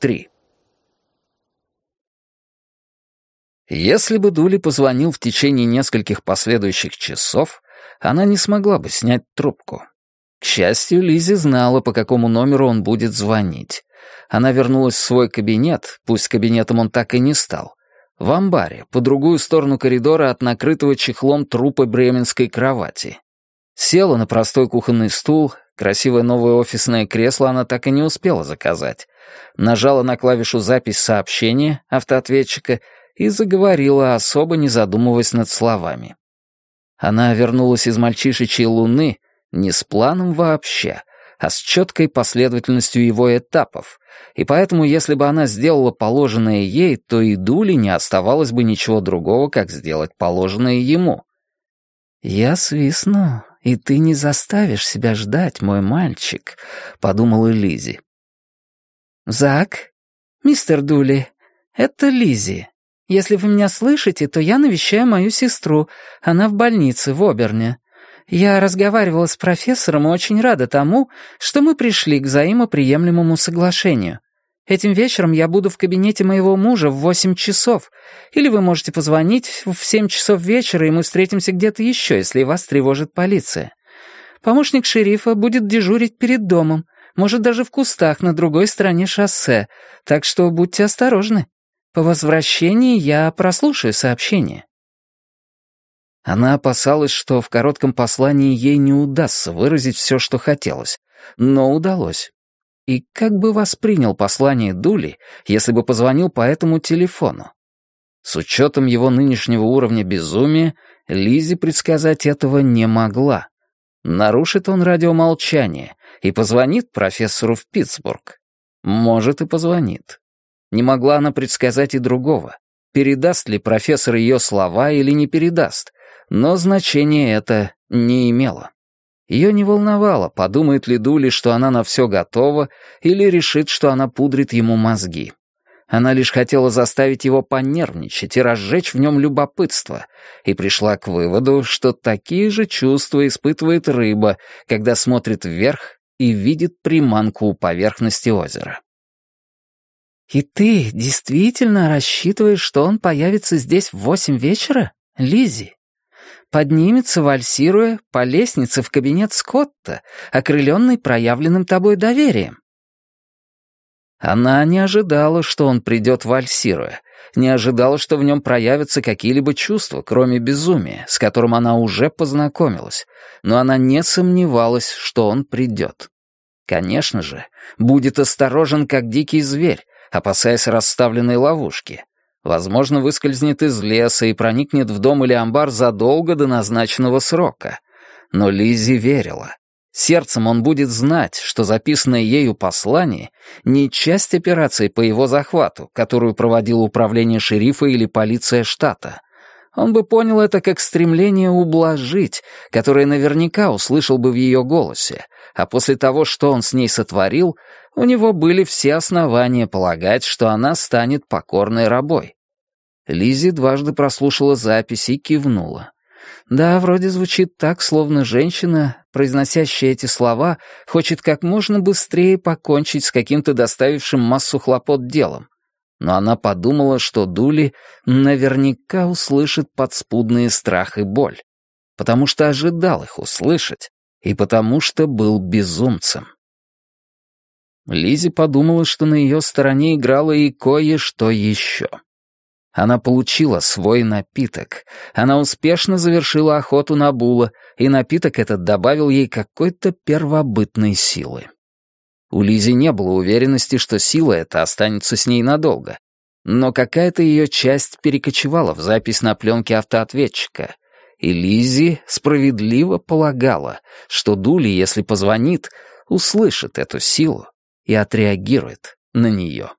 3. Если бы Дули позвонил в течение нескольких последующих часов, она не смогла бы снять трубку. К счастью, Лизи знала, по какому номеру он будет звонить. Она вернулась в свой кабинет, пусть кабинетом он так и не стал, в амбаре, по другую сторону коридора от накрытого чехлом трупа бременской кровати. Села на простой кухонный стул, красивое новое офисное кресло она так и не успела заказать. Нажала на клавишу «Запись сообщения» автоответчика и заговорила, особо не задумываясь над словами. Она вернулась из мальчишечьей луны не с планом вообще, а с четкой последовательностью его этапов, и поэтому, если бы она сделала положенное ей, то и Дули не оставалось бы ничего другого, как сделать положенное ему. «Я свистну, и ты не заставишь себя ждать, мой мальчик», — подумала Лизи. «Зак? Мистер Дули, это Лизи. Если вы меня слышите, то я навещаю мою сестру. Она в больнице в Оберне. Я разговаривала с профессором и очень рада тому, что мы пришли к взаимоприемлемому соглашению. Этим вечером я буду в кабинете моего мужа в восемь часов, или вы можете позвонить в семь часов вечера, и мы встретимся где-то еще, если вас тревожит полиция. Помощник шерифа будет дежурить перед домом, может, даже в кустах на другой стороне шоссе, так что будьте осторожны. По возвращении я прослушаю сообщение. Она опасалась, что в коротком послании ей не удастся выразить все, что хотелось, но удалось. И как бы воспринял послание Дули, если бы позвонил по этому телефону? С учетом его нынешнего уровня безумия, Лизи предсказать этого не могла. Нарушит он радиомолчание и позвонит профессору в Питтсбург. Может, и позвонит. Не могла она предсказать и другого. Передаст ли профессор ее слова или не передаст, но значения это не имело. Ее не волновало, подумает ли Дули, что она на все готова, или решит, что она пудрит ему мозги. Она лишь хотела заставить его понервничать и разжечь в нем любопытство, и пришла к выводу, что такие же чувства испытывает рыба, когда смотрит вверх и видит приманку у поверхности озера. «И ты действительно рассчитываешь, что он появится здесь в восемь вечера, Лизи? Поднимется, вальсируя, по лестнице в кабинет Скотта, окрыленный проявленным тобой доверием. Она не ожидала, что он придет вальсируя, не ожидала, что в нем проявятся какие-либо чувства, кроме безумия, с которым она уже познакомилась, но она не сомневалась, что он придет. Конечно же, будет осторожен, как дикий зверь, опасаясь расставленной ловушки, Возможно, выскользнет из леса и проникнет в дом или амбар задолго до назначенного срока. Но Лизи верила. Сердцем он будет знать, что записанное ею послание не часть операции по его захвату, которую проводило управление шерифа или полиция штата. Он бы понял это как стремление ублажить, которое наверняка услышал бы в ее голосе, а после того, что он с ней сотворил, у него были все основания полагать, что она станет покорной рабой. Лизи дважды прослушала запись и кивнула. Да, вроде звучит так, словно женщина, произносящая эти слова, хочет как можно быстрее покончить с каким-то доставившим массу хлопот делом. Но она подумала, что Дули наверняка услышит подспудные страх и боль, потому что ожидал их услышать, и потому что был безумцем. Лизи подумала, что на ее стороне играло и кое-что еще. Она получила свой напиток. Она успешно завершила охоту на Була, и напиток этот добавил ей какой-то первобытной силы. У Лизи не было уверенности, что сила эта останется с ней надолго. Но какая-то ее часть перекочевала в запись на пленке автоответчика, и Лизи справедливо полагала, что Дули, если позвонит, услышит эту силу и отреагирует на нее.